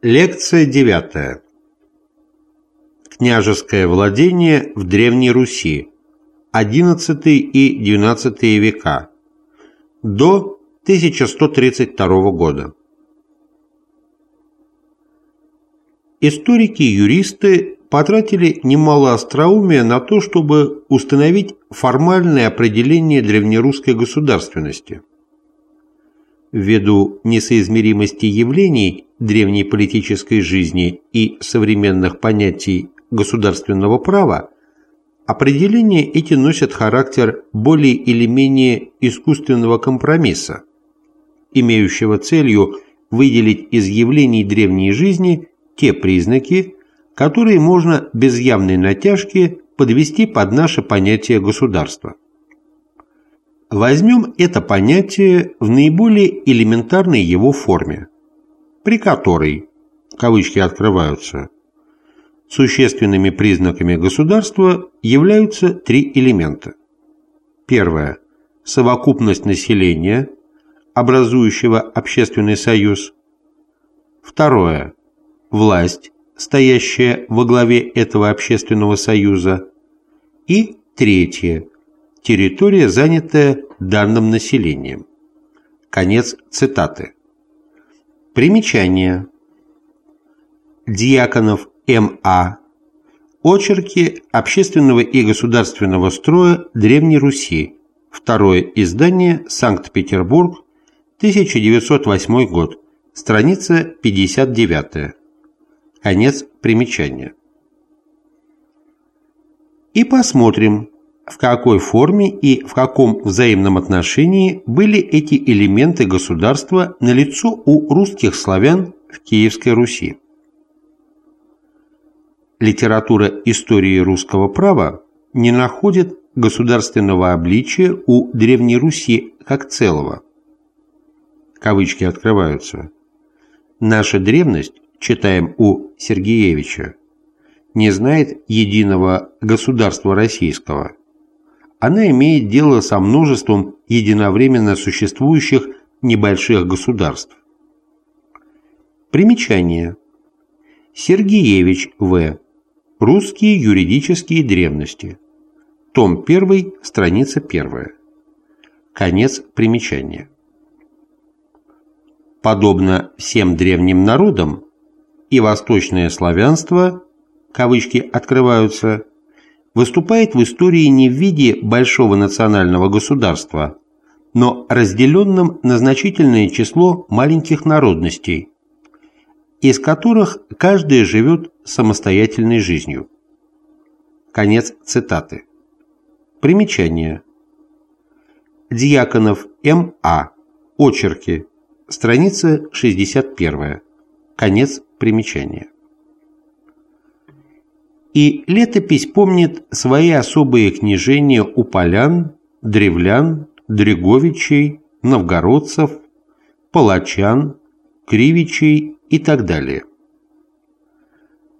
Лекция девятая. Княжеское владение в Древней Руси. XI и XII века. До 1132 года. Историки юристы потратили немало остроумия на то, чтобы установить формальное определение древнерусской государственности – ввиду несоизмеримости явлений древней политической жизни и современных понятий государственного права, определения эти носят характер более или менее искусственного компромисса, имеющего целью выделить из явлений древней жизни те признаки, которые можно без явной натяжки подвести под наше понятие государства. Возьмем это понятие в наиболее элементарной его форме, при которой, кавычки открываются, существенными признаками государства являются три элемента. Первое – совокупность населения, образующего общественный союз. Второе – власть, стоящая во главе этого общественного союза. И третье – территория, занятая данным населением. Конец цитаты. Примечание. Дьяконов М.А. Очерки общественного и государственного строя Древней Руси. Второе издание. Санкт-Петербург. 1908 год. Страница 59. Конец примечания. И посмотрим, в какой форме и в каком взаимном отношении были эти элементы государства налицо у русских славян в Киевской Руси. Литература истории русского права не находит государственного обличия у Древней Руси как целого. Кавычки открываются. Наша древность, читаем у Сергеевича, не знает единого государства российского – она имеет дело со множеством единовременно существующих небольших государств. Примечание. Сергеевич В. Русские юридические древности. Том 1, страница 1. Конец примечания. Подобно всем древним народам, и восточное славянство, кавычки открываются, выступает в истории не в виде большого национального государства, но разделенным на значительное число маленьких народностей, из которых каждая живет самостоятельной жизнью. Конец цитаты. Примечание. Дьяконов М.А. Очерки. Страница 61. Конец примечания и летопись помнит свои особые княжения у полян, древлян, дреговичей, новгородцев, палачан, кривичей и так далее.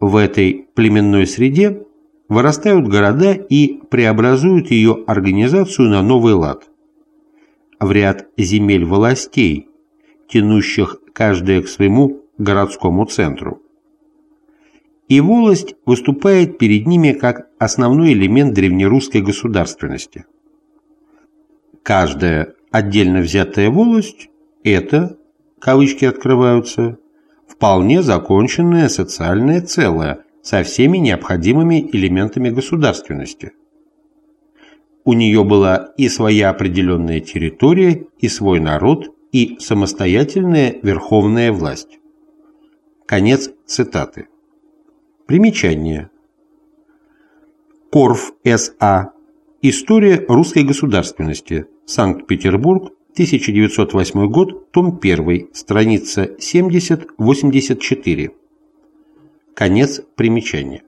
В этой племенной среде вырастают города и преобразуют ее организацию на новый лад. В ряд земель властей, тянущих каждое к своему городскому центру и волость выступает перед ними как основной элемент древнерусской государственности. Каждая отдельно взятая волость – это, кавычки открываются, вполне законченное социальное целое со всеми необходимыми элементами государственности. У нее была и своя определенная территория, и свой народ, и самостоятельная верховная власть. Конец цитаты. Примечание. Корф С.А. История русской государственности. Санкт-Петербург, 1908 год, том 1, страница 70-84. Конец примечания.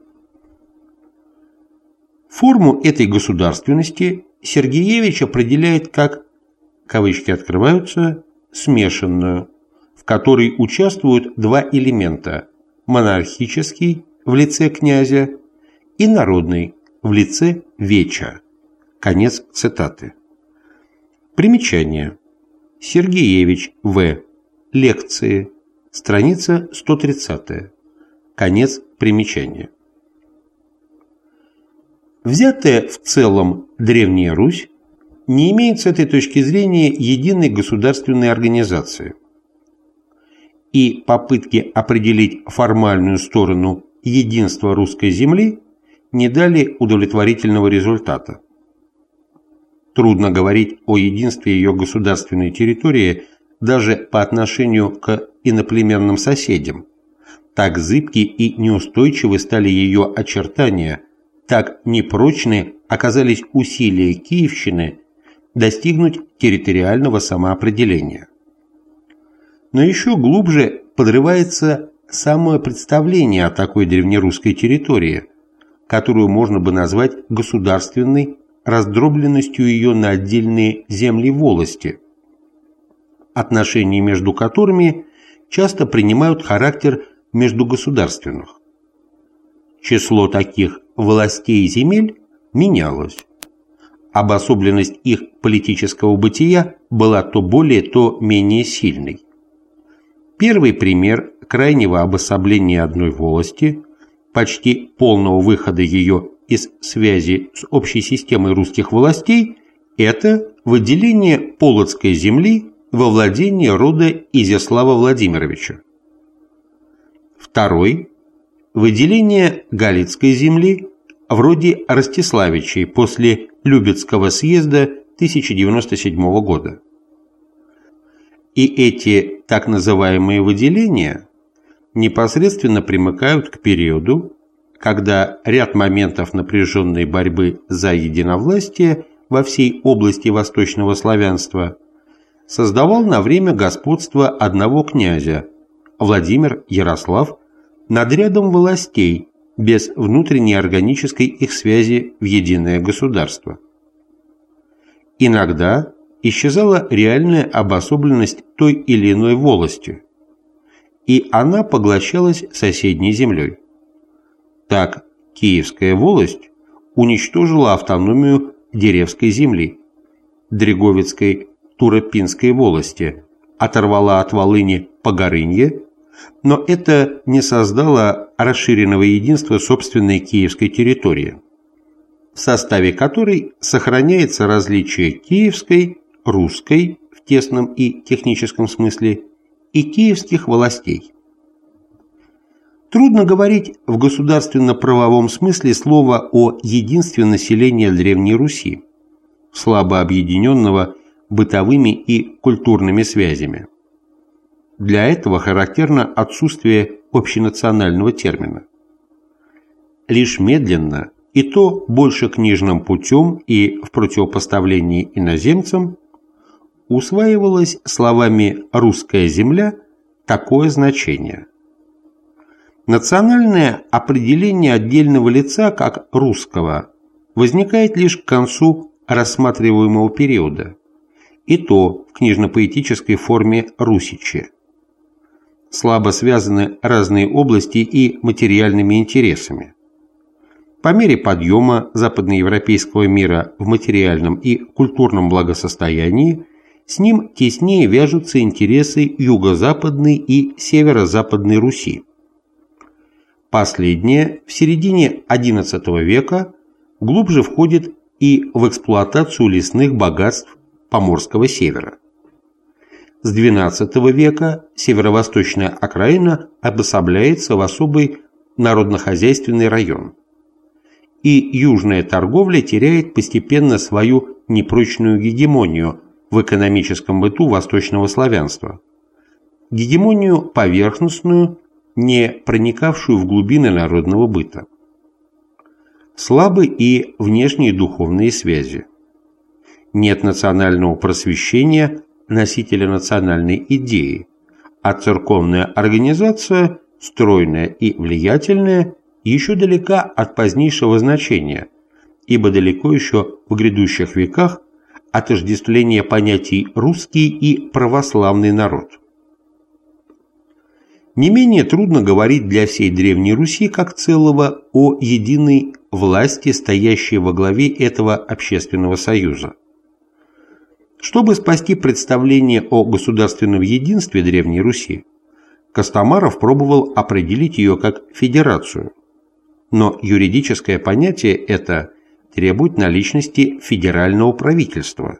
Форму этой государственности Сергеевич определяет как, кавычки открываются, смешанную, в которой участвуют два элемента – монархический в лице князя и народный в лице веча. Конец цитаты. Примечание. Сергеевич В. Лекции. Страница 130. Конец примечания. Взятая в целом Древняя Русь не имеет с этой точки зрения единой государственной организации. И попытки определить формальную сторону единства русской земли не дали удовлетворительного результата. Трудно говорить о единстве ее государственной территории даже по отношению к иноплеменным соседям. Так зыбки и неустойчивы стали ее очертания, так непрочны оказались усилия Киевщины достигнуть территориального самоопределения. Но еще глубже подрывается самое представление о такой древнерусской территории, которую можно бы назвать государственной раздробленностью ее на отдельные земли-волости, отношения между которыми часто принимают характер междугосударственных. Число таких властей и земель менялось. Обособленность их политического бытия была то более, то менее сильной. Первый пример крайнего обособления одной волости, почти полного выхода ее из связи с общей системой русских властей – это выделение Полоцкой земли во владение рода Изяслава Владимировича. Второй – выделение Галицкой земли в роде Ростиславичей после Любецкого съезда 1097 года. И эти так называемые выделения непосредственно примыкают к периоду, когда ряд моментов напряженной борьбы за единовластие во всей области восточного славянства создавал на время господства одного князя, Владимир Ярослав, над рядом властей, без внутренней органической их связи в единое государство. Иногда исчезала реальная обособленность той или иной волости, и она поглощалась соседней землей. Так, Киевская волость уничтожила автономию Деревской земли, Дреговицкой Туропинской волости, оторвала от Волыни Погорынье, но это не создало расширенного единства собственной киевской территории, в составе которой сохраняется различие киевской, русской в тесном и техническом смысле и киевских властей. Трудно говорить в государственно-правовом смысле слова о единстве населения Древней Руси, слабо объединенного бытовыми и культурными связями. Для этого характерно отсутствие общенационального термина. Лишь медленно, и то больше книжным путем и в противопоставлении иноземцам, усваивалось словами «русская земля» такое значение – Национальное определение отдельного лица как русского возникает лишь к концу рассматриваемого периода, и то в книжно-поэтической форме «русичи». Слабо связаны разные области и материальными интересами. По мере подъема западноевропейского мира в материальном и культурном благосостоянии с ним теснее вяжутся интересы юго-западной и северо-западной Руси. Последнее в середине XI века глубже входит и в эксплуатацию лесных богатств Поморского севера. С XII века северо-восточная окраина обособляется в особый народно-хозяйственный район. И южная торговля теряет постепенно свою непрочную гегемонию в экономическом быту восточного славянства. Гегемонию поверхностную не проникавшую в глубины народного быта. Слабы и внешние духовные связи. Нет национального просвещения носителя национальной идеи, а церковная организация, стройная и влиятельная, еще далека от позднейшего значения, ибо далеко еще в грядущих веках отождествление понятий «русский» и «православный народ». Не менее трудно говорить для всей Древней Руси как целого о единой власти, стоящей во главе этого общественного союза. Чтобы спасти представление о государственном единстве Древней Руси, Костомаров пробовал определить ее как федерацию, но юридическое понятие это требует наличности федерального правительства.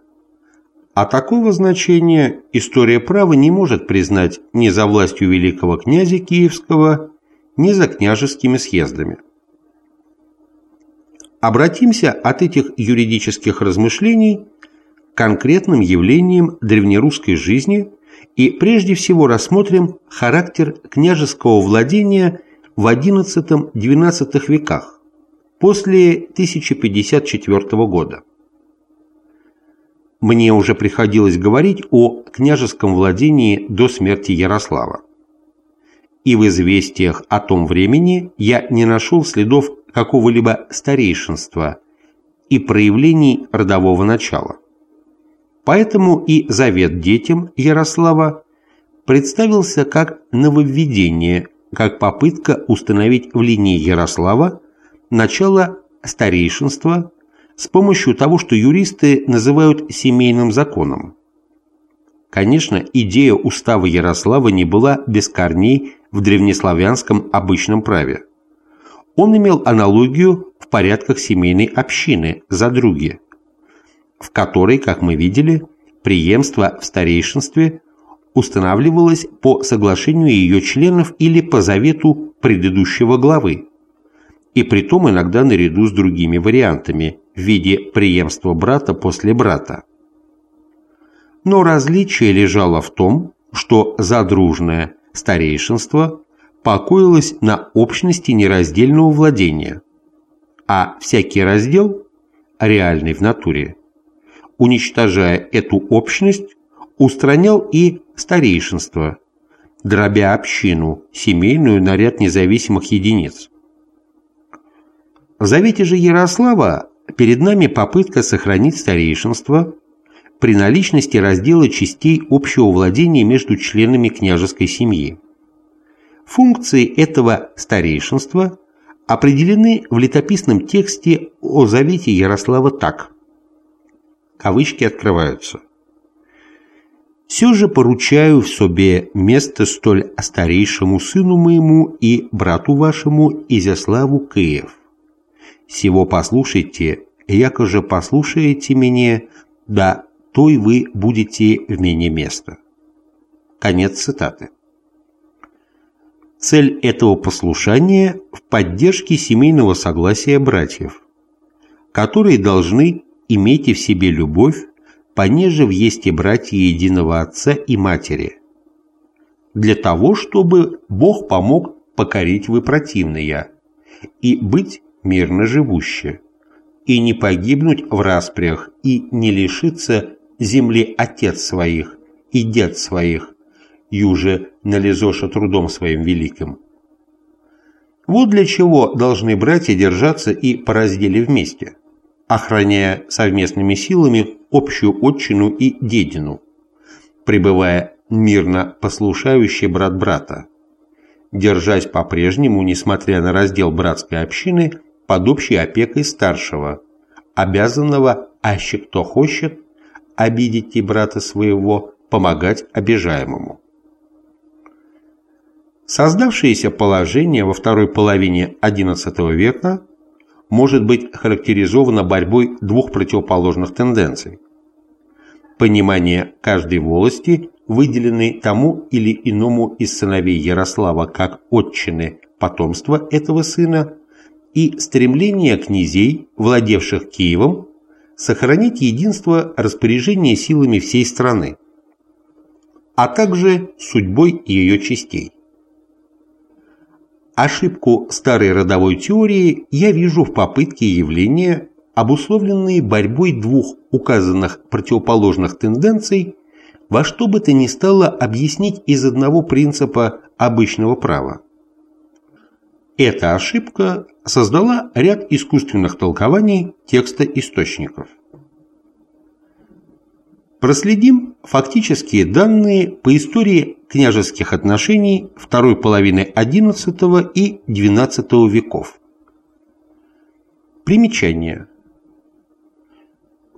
А такого значения история права не может признать ни за властью великого князя Киевского, ни за княжескими съездами. Обратимся от этих юридических размышлений к конкретным явлениям древнерусской жизни и прежде всего рассмотрим характер княжеского владения в XI-XII веках после 1054 года. Мне уже приходилось говорить о княжеском владении до смерти Ярослава. И в известиях о том времени я не нашел следов какого-либо старейшинства и проявлений родового начала. Поэтому и завет детям Ярослава представился как нововведение, как попытка установить в линии Ярослава начало старейшинства с помощью того, что юристы называют семейным законом. Конечно, идея устава Ярослава не была без корней в древнеславянском обычном праве. Он имел аналогию в порядках семейной общины, задруги, в которой, как мы видели, преемство в старейшинстве устанавливалось по соглашению ее членов или по завету предыдущего главы, и притом иногда наряду с другими вариантами в виде преемства брата после брата. Но различие лежало в том, что задружное старейшинство покоилось на общности нераздельного владения, а всякий раздел, реальный в натуре, уничтожая эту общность, устранял и старейшинство, дробя общину, семейную на ряд независимых единиц. В завете же Ярослава перед нами попытка сохранить старейшинство при наличности раздела частей общего владения между членами княжеской семьи. Функции этого старейшинства определены в летописном тексте о завете Ярослава так. Кавычки открываются. «Все же поручаю в себе место столь старейшему сыну моему и брату вашему Изяславу Киев, Сего послушайте, яко же послушаете меня, да той вы будете в мене места. Конец цитаты. Цель этого послушания в поддержке семейного согласия братьев, которые должны иметь в себе любовь, понеже в есть братья единого отца и матери, для того, чтобы Бог помог покорить вы противные и быть мирно живуще, и не погибнуть в распрях, и не лишиться земли отец своих и дед своих, юже нализоша трудом своим великим. Вот для чего должны братья держаться и по разделе вместе, охраняя совместными силами общую отчину и дедину, пребывая мирно послушающий брат брата, держась по-прежнему, несмотря на раздел братской общины, под общей опекой старшего, обязанного, аще кто хочет, обидеть и брата своего, помогать обижаемому. Создавшееся положение во второй половине XI века может быть характеризовано борьбой двух противоположных тенденций. Понимание каждой волости, выделенной тому или иному из сыновей Ярослава как отчины потомства этого сына, и стремление князей, владевших Киевом, сохранить единство распоряжения силами всей страны, а также судьбой ее частей. Ошибку старой родовой теории я вижу в попытке явления, обусловленные борьбой двух указанных противоположных тенденций, во что бы то ни стало объяснить из одного принципа обычного права. Эта ошибка создала ряд искусственных толкований текста источников. Проследим фактические данные по истории княжеских отношений второй половины XI и XII веков. Примечание.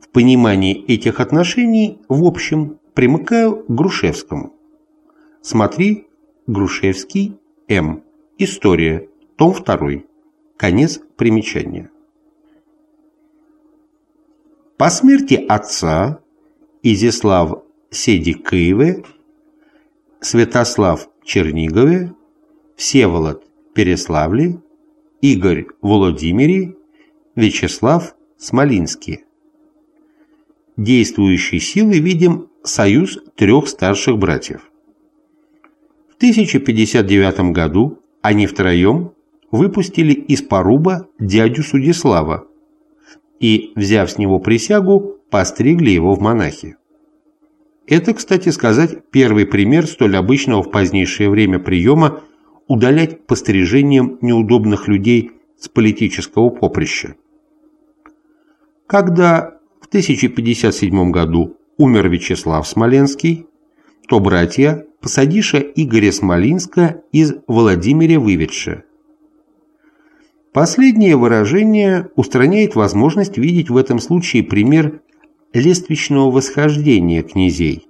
В понимании этих отношений в общем примыкаю к Грушевскому. Смотри Грушевский, М. История. Том 2. Конец примечания. По смерти отца Изяслав Седикаеве, Святослав Чернигове, Всеволод Переславле, Игорь Владимире, Вячеслав Смолинский. Действующей силой видим союз трех старших братьев. В 1059 году они втроем выпустили из поруба дядю Судислава и, взяв с него присягу, постригли его в монахи. Это, кстати сказать, первый пример столь обычного в позднейшее время приема удалять пострижением неудобных людей с политического поприща. Когда в 1057 году умер Вячеслав Смоленский, то братья посадиша Игоря Смолинска из Владимира выведши. Последнее выражение устраняет возможность видеть в этом случае пример лествичного восхождения князей.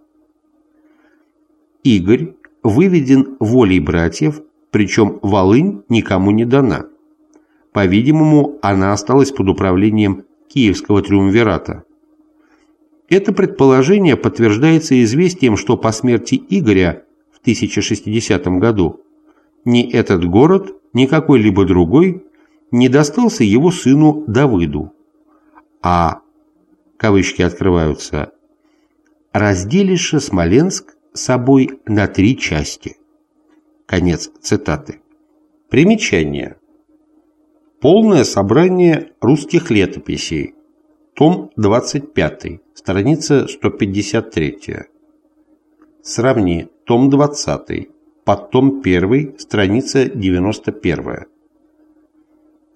Игорь выведен волей братьев, причем Волынь никому не дана. По-видимому, она осталась под управлением Киевского триумвирата. Это предположение подтверждается известием, что по смерти Игоря в 1060 году ни этот город, ни какой-либо другой не достался его сыну Давыду, а, кавычки открываются, разделише Смоленск собой на три части. Конец цитаты. Примечание. Полное собрание русских летописей. Том 25, страница 153. Сравни том 20, подтом 1, страница 91.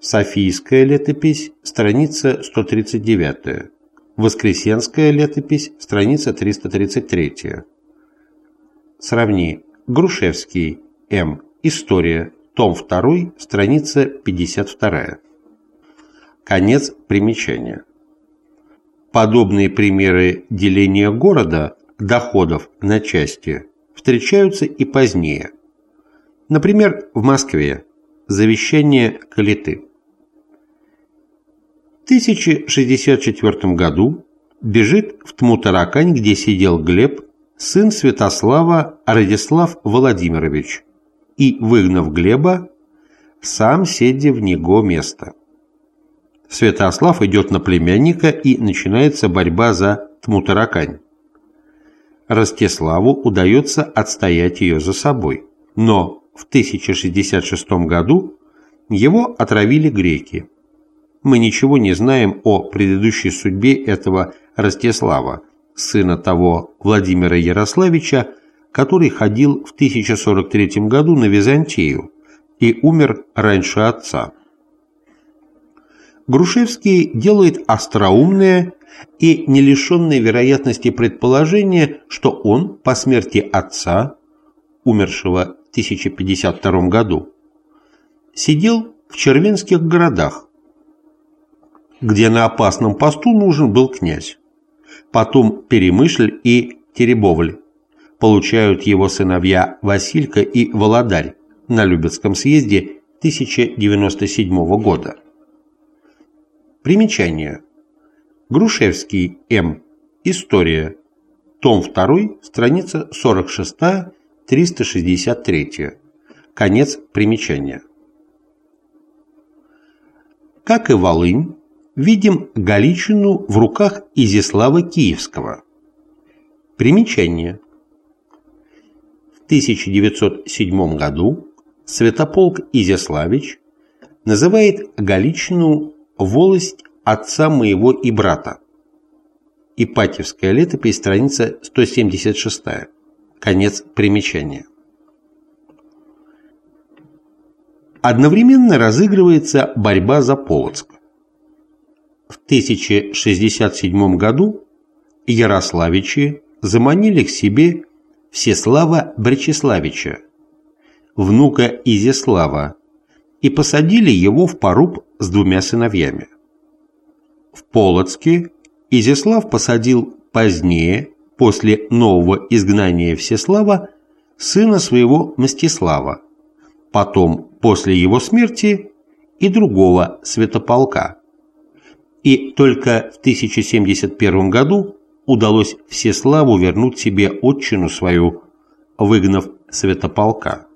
Софийская летопись, страница 139. Воскресенская летопись, страница 333. Сравни. Грушевский, М. История, том 2, страница 52. Конец примечания. Подобные примеры деления города, доходов на части, встречаются и позднее. Например, в Москве. Завещание Калиты. 1064 году бежит в Тмутаракань, где сидел Глеб, сын Святослава Радислав Владимирович, и, выгнав Глеба, сам седя в него место. Святослав идет на племянника и начинается борьба за Тмутаракань. Ростиславу удается отстоять ее за собой, но в 1066 году его отравили греки мы ничего не знаем о предыдущей судьбе этого Ростислава, сына того Владимира Ярославича, который ходил в 1043 году на Византию и умер раньше отца. Грушевский делает остроумное и не лишенное вероятности предположение, что он по смерти отца, умершего 1052 году, сидел в червенских городах, где на опасном посту нужен был князь. Потом Перемышль и Теребовль. Получают его сыновья Василька и Володарь на Любецком съезде 1097 года. Примечание. Грушевский М. История. Том 2, страница 46-363. Конец примечания. Как и Волынь, видим Галичину в руках Изяслава Киевского. Примечание. В 1907 году Святополк Изяславич называет Галичину «волость отца моего и брата». Ипатьевская летопись, страница 176. Конец примечания. Одновременно разыгрывается борьба за Полоцк. В 1067 году Ярославичи заманили к себе Всеслава Бречеславича, внука Изяслава, и посадили его в поруб с двумя сыновьями. В Полоцке Изяслав посадил позднее, после нового изгнания Всеслава, сына своего Мстислава, потом, после его смерти, и другого святополка. И только в 1071 году удалось Всеславу вернуть себе отчину свою, выгнав святополка.